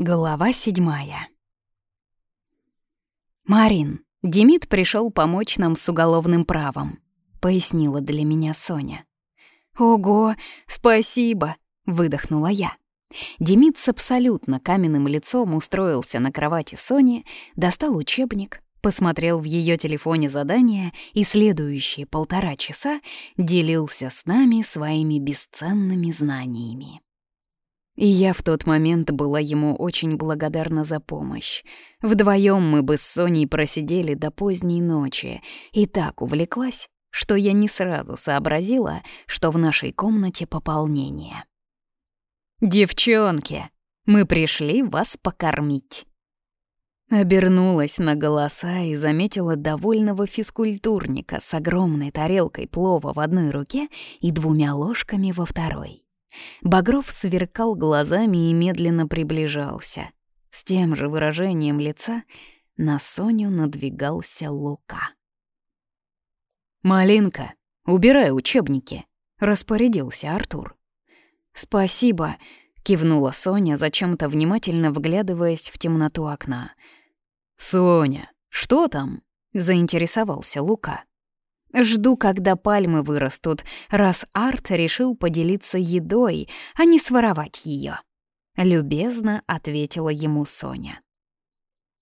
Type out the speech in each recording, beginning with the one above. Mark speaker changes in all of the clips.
Speaker 1: Глава седьмая. «Марин, Демид пришел помочь нам с уголовным правом», — пояснила для меня Соня. «Ого, спасибо!» — выдохнула я. Демид с абсолютно каменным лицом устроился на кровати Сони, достал учебник, посмотрел в ее телефоне задания и следующие полтора часа делился с нами своими бесценными знаниями. И я в тот момент была ему очень благодарна за помощь. Вдвоем мы бы с Соней просидели до поздней ночи, и так увлеклась, что я не сразу сообразила, что в нашей комнате пополнение. «Девчонки, мы пришли вас покормить». Обернулась на голоса и заметила довольного физкультурника с огромной тарелкой плова в одной руке и двумя ложками во второй. Багров сверкал глазами и медленно приближался. С тем же выражением лица на Соню надвигался Лука. «Малинка, убирай учебники», — распорядился Артур. «Спасибо», — кивнула Соня, зачем-то внимательно вглядываясь в темноту окна. «Соня, что там?» — заинтересовался Лука. Жду, когда пальмы вырастут, раз Арт решил поделиться едой, а не своровать ее. Любезно ответила ему Соня.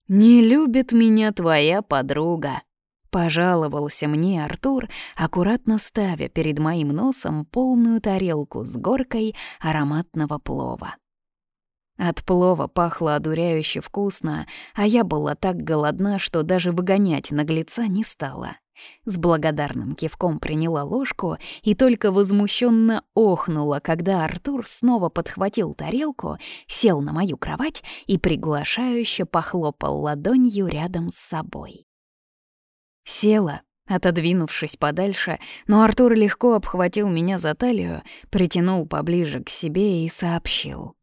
Speaker 1: «Не любит меня твоя подруга», — пожаловался мне Артур, аккуратно ставя перед моим носом полную тарелку с горкой ароматного плова. От плова пахло одуряюще вкусно, а я была так голодна, что даже выгонять наглеца не стала. С благодарным кивком приняла ложку и только возмущенно охнула, когда Артур снова подхватил тарелку, сел на мою кровать и приглашающе похлопал ладонью рядом с собой. Села, отодвинувшись подальше, но Артур легко обхватил меня за талию, притянул поближе к себе и сообщил.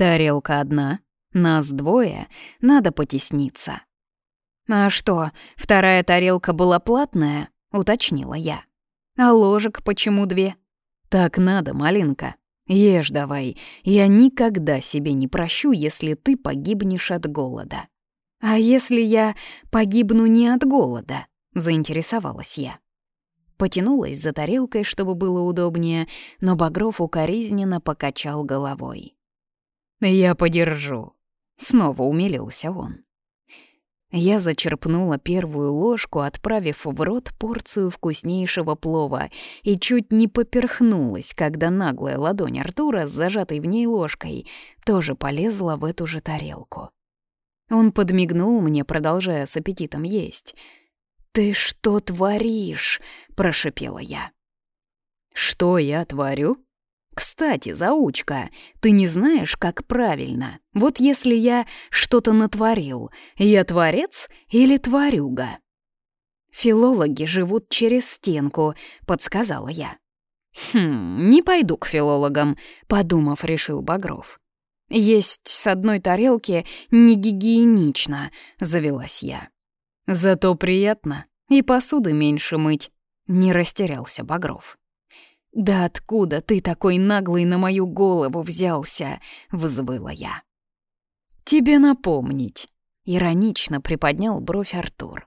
Speaker 1: «Тарелка одна, нас двое, надо потесниться». «А что, вторая тарелка была платная?» — уточнила я. «А ложек почему две?» «Так надо, малинка. Ешь давай. Я никогда себе не прощу, если ты погибнешь от голода». «А если я погибну не от голода?» — заинтересовалась я. Потянулась за тарелкой, чтобы было удобнее, но Багров укоризненно покачал головой. «Я подержу», — снова умилился он. Я зачерпнула первую ложку, отправив в рот порцию вкуснейшего плова, и чуть не поперхнулась, когда наглая ладонь Артура с зажатой в ней ложкой тоже полезла в эту же тарелку. Он подмигнул мне, продолжая с аппетитом есть. «Ты что творишь?» — прошипела я. «Что я творю?» Кстати, заучка, ты не знаешь, как правильно. Вот если я что-то натворил, я творец или тварюга? Филологи живут через стенку, подсказала я. Хм, не пойду к филологам, подумав, решил Багров. Есть с одной тарелки не гигиенично, завелась я. Зато приятно, и посуды меньше мыть, не растерялся Багров. «Да откуда ты такой наглый на мою голову взялся?» — взвыла я. «Тебе напомнить», — иронично приподнял бровь Артур.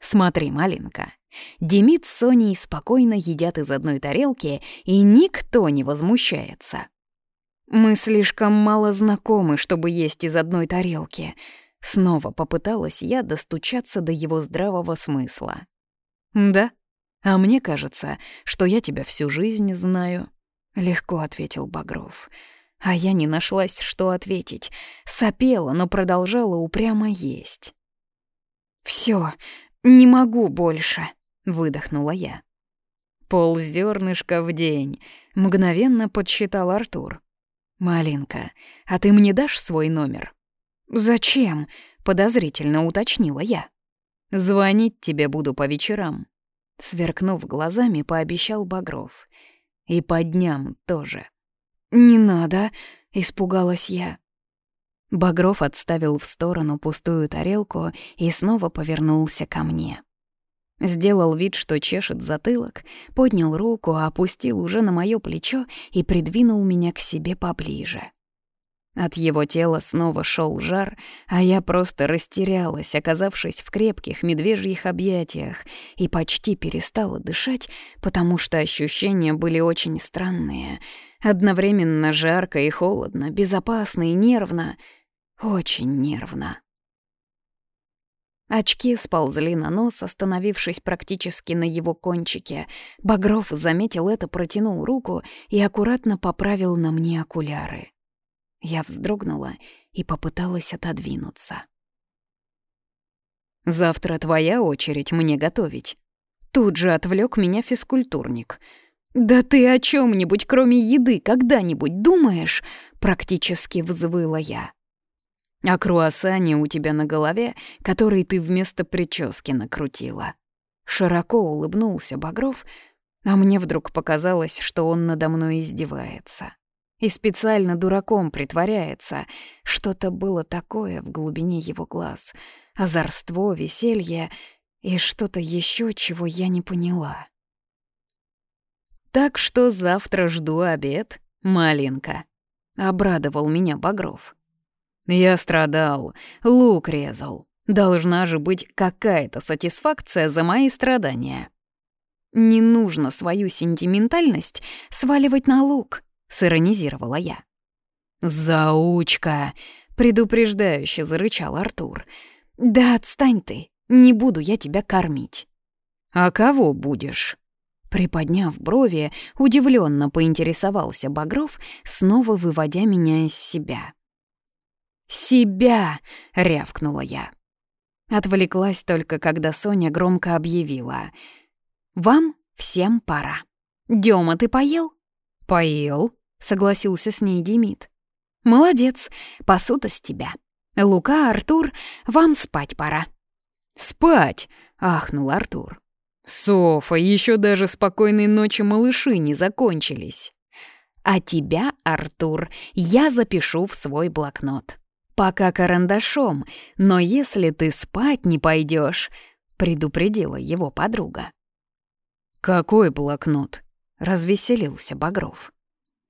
Speaker 1: «Смотри, малинка, Демид с Соней спокойно едят из одной тарелки, и никто не возмущается. Мы слишком мало знакомы, чтобы есть из одной тарелки», — снова попыталась я достучаться до его здравого смысла. «Да?» «А мне кажется, что я тебя всю жизнь знаю», — легко ответил Багров. А я не нашлась, что ответить. Сопела, но продолжала упрямо есть. «Всё, не могу больше», — выдохнула я. «Пол зернышка в день», — мгновенно подсчитал Артур. «Малинка, а ты мне дашь свой номер?» «Зачем?» — подозрительно уточнила я. «Звонить тебе буду по вечерам. Сверкнув глазами, пообещал Багров. «И по дням тоже». «Не надо», — испугалась я. Багров отставил в сторону пустую тарелку и снова повернулся ко мне. Сделал вид, что чешет затылок, поднял руку, опустил уже на моё плечо и придвинул меня к себе поближе. От его тела снова шел жар, а я просто растерялась, оказавшись в крепких медвежьих объятиях, и почти перестала дышать, потому что ощущения были очень странные. Одновременно жарко и холодно, безопасно и нервно. Очень нервно. Очки сползли на нос, остановившись практически на его кончике. Багров заметил это, протянул руку и аккуратно поправил на мне окуляры. Я вздрогнула и попыталась отодвинуться. «Завтра твоя очередь мне готовить». Тут же отвлек меня физкультурник. «Да ты о чем нибудь кроме еды, когда-нибудь думаешь?» Практически взвыла я. «О круассане у тебя на голове, который ты вместо прически накрутила». Широко улыбнулся Багров, а мне вдруг показалось, что он надо мной издевается и специально дураком притворяется. Что-то было такое в глубине его глаз. Озорство, веселье и что-то еще, чего я не поняла. «Так что завтра жду обед, малинка», — обрадовал меня Багров. «Я страдал, лук резал. Должна же быть какая-то сатисфакция за мои страдания». Не нужно свою сентиментальность сваливать на лук. — сиронизировала я. «Заучка!» — предупреждающе зарычал Артур. «Да отстань ты, не буду я тебя кормить». «А кого будешь?» Приподняв брови, удивленно поинтересовался Багров, снова выводя меня из себя. «Себя!» — рявкнула я. Отвлеклась только, когда Соня громко объявила. «Вам всем пора. Дёма, ты поел?» «Поел», — согласился с ней Демид. «Молодец, посуда с тебя. Лука, Артур, вам спать пора». «Спать!» — ахнул Артур. «Софа, еще даже спокойной ночи малыши не закончились». «А тебя, Артур, я запишу в свой блокнот. Пока карандашом, но если ты спать не пойдешь, предупредила его подруга. «Какой блокнот?» Развеселился Багров.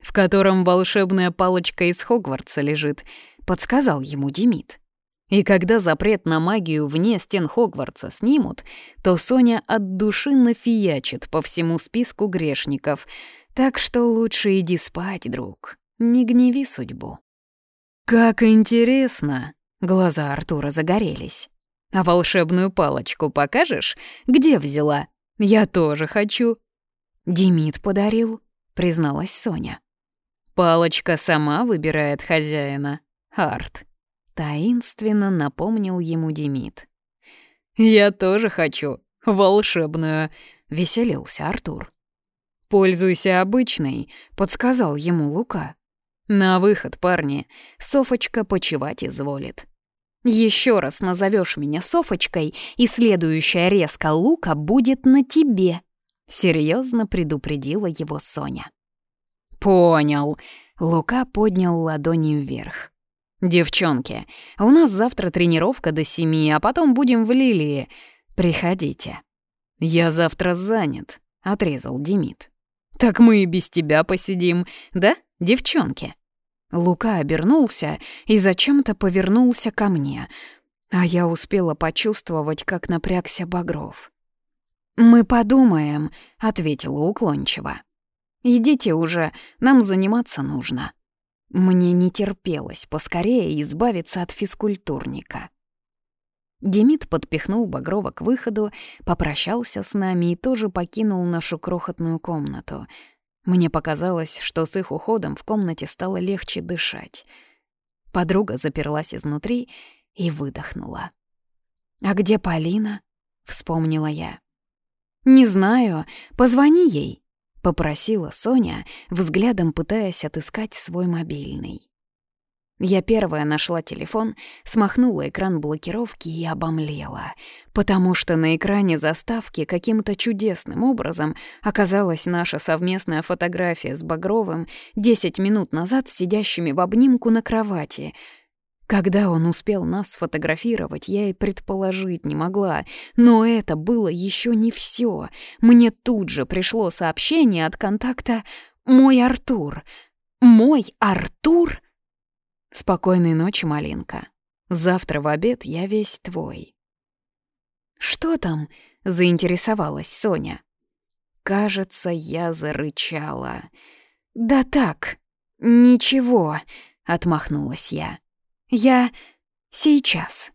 Speaker 1: «В котором волшебная палочка из Хогвартса лежит», — подсказал ему Демид. И когда запрет на магию вне стен Хогвартса снимут, то Соня от души нафиячит по всему списку грешников. Так что лучше иди спать, друг, не гневи судьбу. «Как интересно!» — глаза Артура загорелись. «А волшебную палочку покажешь? Где взяла? Я тоже хочу!» «Демид подарил», — призналась Соня. «Палочка сама выбирает хозяина. Арт», — таинственно напомнил ему Демид. «Я тоже хочу. Волшебную», — веселился Артур. «Пользуйся обычной», — подсказал ему Лука. «На выход, парни. Софочка почевать изволит». «Еще раз назовешь меня Софочкой, и следующая резка лука будет на тебе», — серьезно предупредила его Соня. «Понял». Лука поднял ладони вверх. «Девчонки, у нас завтра тренировка до семи, а потом будем в Лилии. Приходите». «Я завтра занят», — отрезал Демид. «Так мы и без тебя посидим, да, девчонки?» Лука обернулся и зачем-то повернулся ко мне, а я успела почувствовать, как напрягся Багров. «Мы подумаем», — ответила уклончиво. «Идите уже, нам заниматься нужно». Мне не терпелось поскорее избавиться от физкультурника. Демид подпихнул Багрова к выходу, попрощался с нами и тоже покинул нашу крохотную комнату. Мне показалось, что с их уходом в комнате стало легче дышать. Подруга заперлась изнутри и выдохнула. «А где Полина?» — вспомнила я. «Не знаю, позвони ей», — попросила Соня, взглядом пытаясь отыскать свой мобильный. Я первая нашла телефон, смахнула экран блокировки и обомлела, потому что на экране заставки каким-то чудесным образом оказалась наша совместная фотография с Багровым 10 минут назад сидящими в обнимку на кровати — когда он успел нас сфотографировать, я и предположить не могла. Но это было еще не все. Мне тут же пришло сообщение от контакта «Мой Артур». «Мой Артур?» «Спокойной ночи, Малинка. Завтра в обед я весь твой». «Что там?» — заинтересовалась Соня. «Кажется, я зарычала». «Да так, ничего», — отмахнулась я. Я... сейчас.